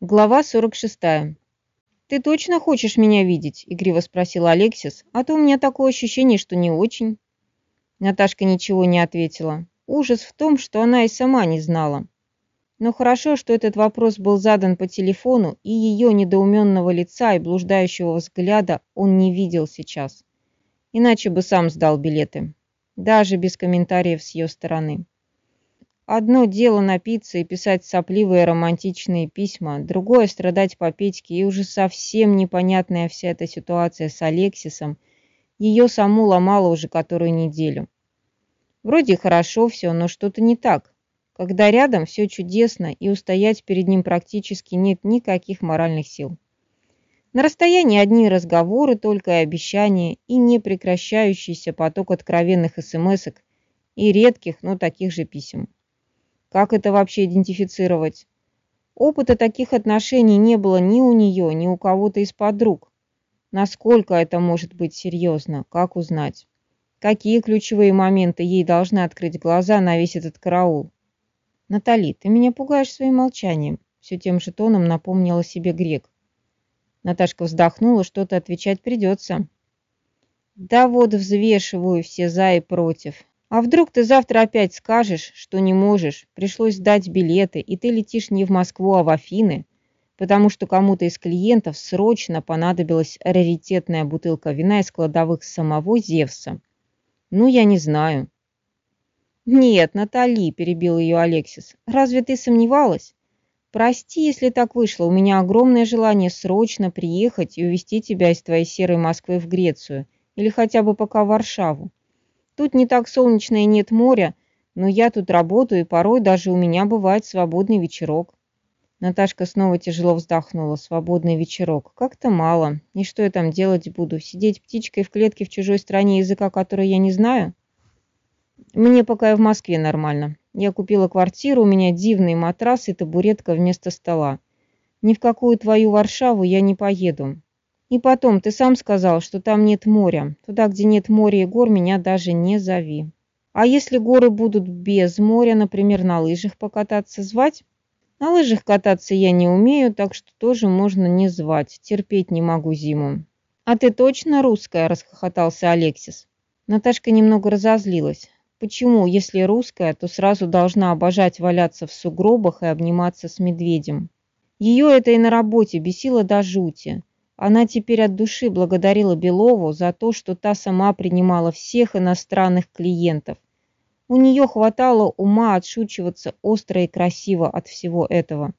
Глава 46. «Ты точно хочешь меня видеть?» – игриво спросил Алексис. «А то у меня такое ощущение, что не очень». Наташка ничего не ответила. Ужас в том, что она и сама не знала. Но хорошо, что этот вопрос был задан по телефону, и ее недоуменного лица и блуждающего взгляда он не видел сейчас. Иначе бы сам сдал билеты. Даже без комментариев с ее стороны. Одно дело напиться и писать сопливые романтичные письма, другое страдать по Петьке, и уже совсем непонятная вся эта ситуация с Алексисом, ее саму ломала уже которую неделю. Вроде хорошо все, но что-то не так. Когда рядом все чудесно, и устоять перед ним практически нет никаких моральных сил. На расстоянии одни разговоры, только и обещания, и непрекращающийся поток откровенных смс и редких, но таких же писем. Как это вообще идентифицировать? Опыта таких отношений не было ни у нее, ни у кого-то из подруг. Насколько это может быть серьезно? Как узнать? Какие ключевые моменты ей должны открыть глаза на весь этот караул? Натали, ты меня пугаешь своим молчанием. Все тем же тоном напомнила себе грек. Наташка вздохнула, что-то отвечать придется. Да вот взвешиваю все за и против. А вдруг ты завтра опять скажешь, что не можешь, пришлось сдать билеты, и ты летишь не в Москву, а в Афины, потому что кому-то из клиентов срочно понадобилась раритетная бутылка вина из кладовых самого Зевса. Ну, я не знаю. Нет, Натали, перебил ее Алексис, разве ты сомневалась? Прости, если так вышло, у меня огромное желание срочно приехать и увезти тебя из твоей серой Москвы в Грецию, или хотя бы пока в Варшаву. Тут не так солнечно и нет моря, но я тут работаю, и порой даже у меня бывает свободный вечерок. Наташка снова тяжело вздохнула. Свободный вечерок. Как-то мало. И что я там делать буду? Сидеть птичкой в клетке в чужой стране, языка которой я не знаю? Мне пока и в Москве нормально. Я купила квартиру, у меня дивный матрас и табуретка вместо стола. Ни в какую твою Варшаву я не поеду. И потом, ты сам сказал, что там нет моря. Туда, где нет моря и гор, меня даже не зови. А если горы будут без моря, например, на лыжах покататься, звать? На лыжах кататься я не умею, так что тоже можно не звать. Терпеть не могу зиму. А ты точно русская? Расхохотался Алексис. Наташка немного разозлилась. Почему, если русская, то сразу должна обожать валяться в сугробах и обниматься с медведем? Ее это и на работе бесило до жути. Она теперь от души благодарила Белову за то, что та сама принимала всех иностранных клиентов. У нее хватало ума отшучиваться остро и красиво от всего этого.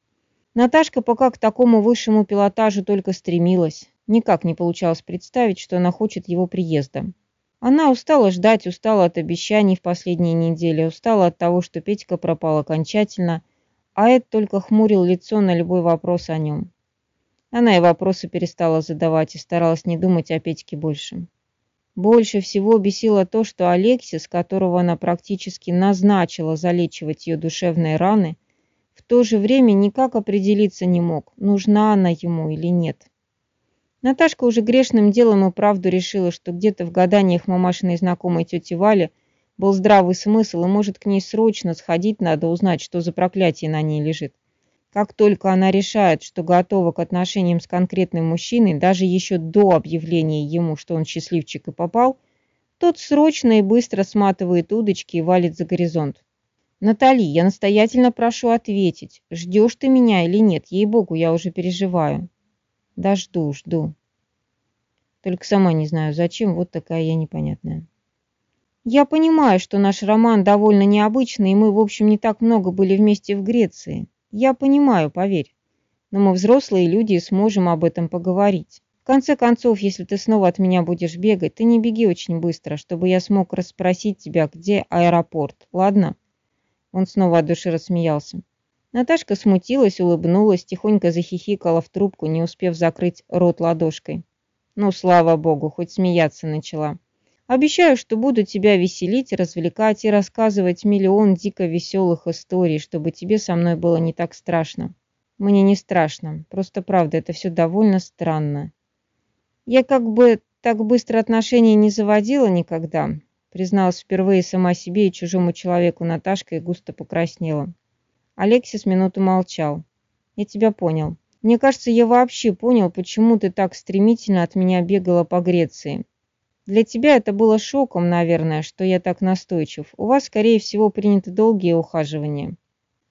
Наташка пока к такому высшему пилотажу только стремилась. Никак не получалось представить, что она хочет его приезда. Она устала ждать, устала от обещаний в последние недели, устала от того, что Петька пропал окончательно, а Эд только хмурил лицо на любой вопрос о нем. Она и вопросы перестала задавать и старалась не думать о Петьке больше. Больше всего бесило то, что Алексис, которого она практически назначила залечивать ее душевные раны, в то же время никак определиться не мог, нужна она ему или нет. Наташка уже грешным делом и правду решила, что где-то в гаданиях мамашиной знакомой тети Вали был здравый смысл, и может к ней срочно сходить надо узнать, что за проклятие на ней лежит. Как только она решает, что готова к отношениям с конкретным мужчиной, даже еще до объявления ему, что он счастливчик и попал, тот срочно и быстро сматывает удочки и валит за горизонт. «Натали, я настоятельно прошу ответить, ждешь ты меня или нет? Ей-богу, я уже переживаю». «Да жду, жду». Только сама не знаю, зачем, вот такая я непонятная. Я понимаю, что наш роман довольно необычный, и мы, в общем, не так много были вместе в Греции. Я понимаю, поверь. Но мы взрослые люди и сможем об этом поговорить. В конце концов, если ты снова от меня будешь бегать, ты не беги очень быстро, чтобы я смог расспросить тебя, где аэропорт, ладно?» Он снова от души рассмеялся. Наташка смутилась, улыбнулась, тихонько захихикала в трубку, не успев закрыть рот ладошкой. «Ну, слава богу, хоть смеяться начала». Обещаю, что буду тебя веселить, развлекать и рассказывать миллион дико веселых историй, чтобы тебе со мной было не так страшно. Мне не страшно, просто правда, это все довольно странно. Я как бы так быстро отношений не заводила никогда, призналась впервые сама себе и чужому человеку Наташка и густо покраснела. Алексис минуту молчал. Я тебя понял. Мне кажется, я вообще понял, почему ты так стремительно от меня бегала по Греции. Для тебя это было шоком, наверное, что я так настойчив. У вас, скорее всего, приняты долгие ухаживания.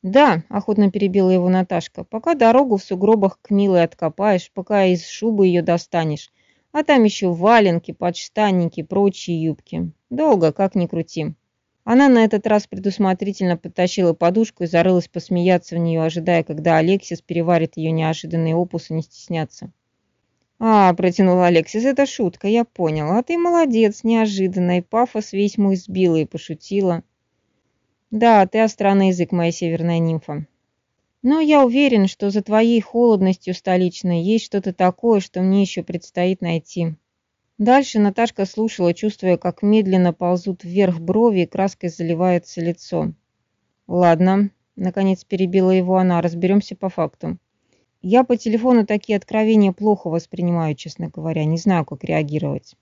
Да, охотно перебила его Наташка, пока дорогу в сугробах к Милой откопаешь, пока из шубы ее достанешь, а там еще валенки, подштанники, прочие юбки. Долго, как ни крути. Она на этот раз предусмотрительно подтащила подушку и зарылась посмеяться в нее, ожидая, когда Алексис переварит ее неожиданный опус и не стесняться. «А, — протянул Алексис, — это шутка, я понял. А ты молодец, неожиданно, и пафос весь мой сбила и пошутила. Да, ты остранный язык, моя северная нимфа. Но я уверен, что за твоей холодностью столичной есть что-то такое, что мне еще предстоит найти». Дальше Наташка слушала, чувствуя, как медленно ползут вверх брови и краской заливается лицо. «Ладно», — наконец перебила его она, — «разберемся по факту. Я по телефону такие откровения плохо воспринимаю, честно говоря, не знаю, как реагировать».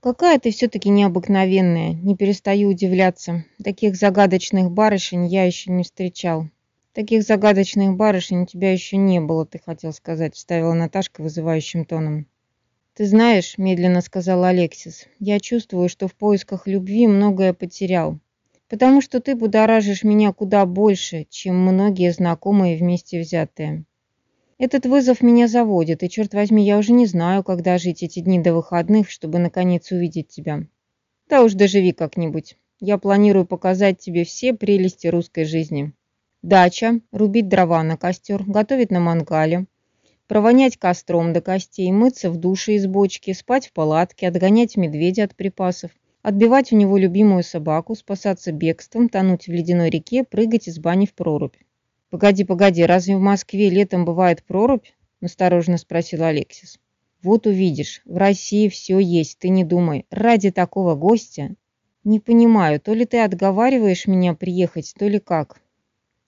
«Какая ты все-таки необыкновенная, не перестаю удивляться. Таких загадочных барышень я еще не встречал». «Таких загадочных барышень у тебя еще не было, ты хотел сказать», — вставила Наташка вызывающим тоном. «Ты знаешь», – медленно сказал Алексис, – «я чувствую, что в поисках любви многое потерял, потому что ты будоражишь меня куда больше, чем многие знакомые вместе взятые. Этот вызов меня заводит, и, черт возьми, я уже не знаю, когда жить эти дни до выходных, чтобы наконец увидеть тебя. Да уж доживи как-нибудь. Я планирую показать тебе все прелести русской жизни. Дача, рубить дрова на костер, готовить на мангале, провонять костром до костей, мыться в душе из бочки, спать в палатке, отгонять медведя от припасов, отбивать у него любимую собаку, спасаться бегством, тонуть в ледяной реке, прыгать из бани в прорубь. «Погоди, погоди, разве в Москве летом бывает прорубь?» – настороженно спросил Алексис. «Вот увидишь, в России все есть, ты не думай. Ради такого гостя...» «Не понимаю, то ли ты отговариваешь меня приехать, то ли как?»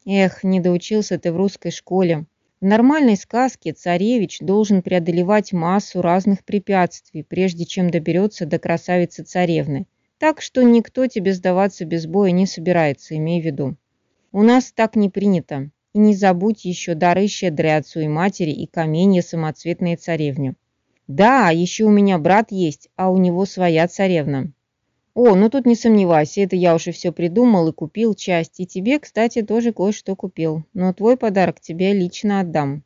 «Эх, не доучился ты в русской школе. В нормальной сказке царевич должен преодолевать массу разных препятствий, прежде чем доберется до красавицы-царевны. Так что никто тебе сдаваться без боя не собирается, имей в виду. У нас так не принято. И не забудь еще дары щедрые отцу и матери и каменья самоцветные царевне. Да, еще у меня брат есть, а у него своя царевна. О, ну тут не сомневайся, это я уже все придумал и купил часть. И тебе, кстати, тоже кое-что купил. Но твой подарок тебе лично отдам.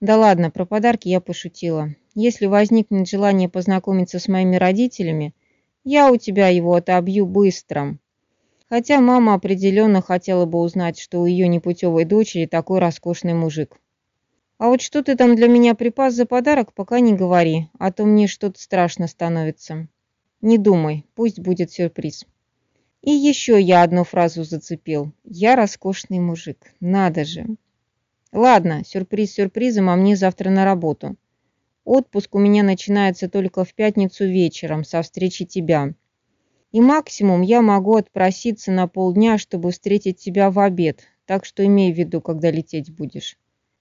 Да ладно, про подарки я пошутила. Если возникнет желание познакомиться с моими родителями, я у тебя его отобью быстро. Хотя мама определенно хотела бы узнать, что у ее непутевой дочери такой роскошный мужик. А вот что ты там для меня припас за подарок, пока не говори, а то мне что-то страшно становится. Не думай, пусть будет сюрприз. И еще я одну фразу зацепил. Я роскошный мужик. Надо же. Ладно, сюрприз сюрпризом, а мне завтра на работу. Отпуск у меня начинается только в пятницу вечером со встречи тебя. И максимум я могу отпроситься на полдня, чтобы встретить тебя в обед, так что имей в виду, когда лететь будешь.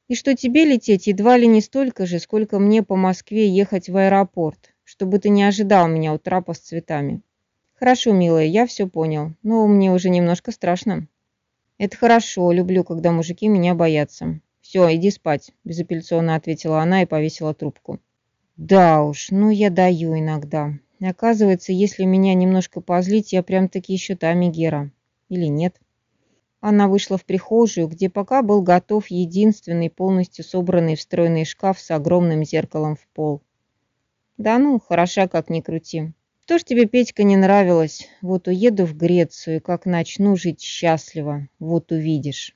И что тебе лететь едва ли не столько же, сколько мне по Москве ехать в аэропорт чтобы ты не ожидал меня у трапа с цветами. Хорошо, милая, я все понял, но мне уже немножко страшно. Это хорошо, люблю, когда мужики меня боятся. Все, иди спать, безапелляционно ответила она и повесила трубку. Да уж, ну я даю иногда. Оказывается, если меня немножко позлить, я прям-таки еще та Мегера. Или нет? Она вышла в прихожую, где пока был готов единственный полностью собранный встроенный шкаф с огромным зеркалом в пол. Да ну, хороша как ни крути. Что ж тебе, Петька, не нравилось? Вот уеду в Грецию, как начну жить счастливо, вот увидишь.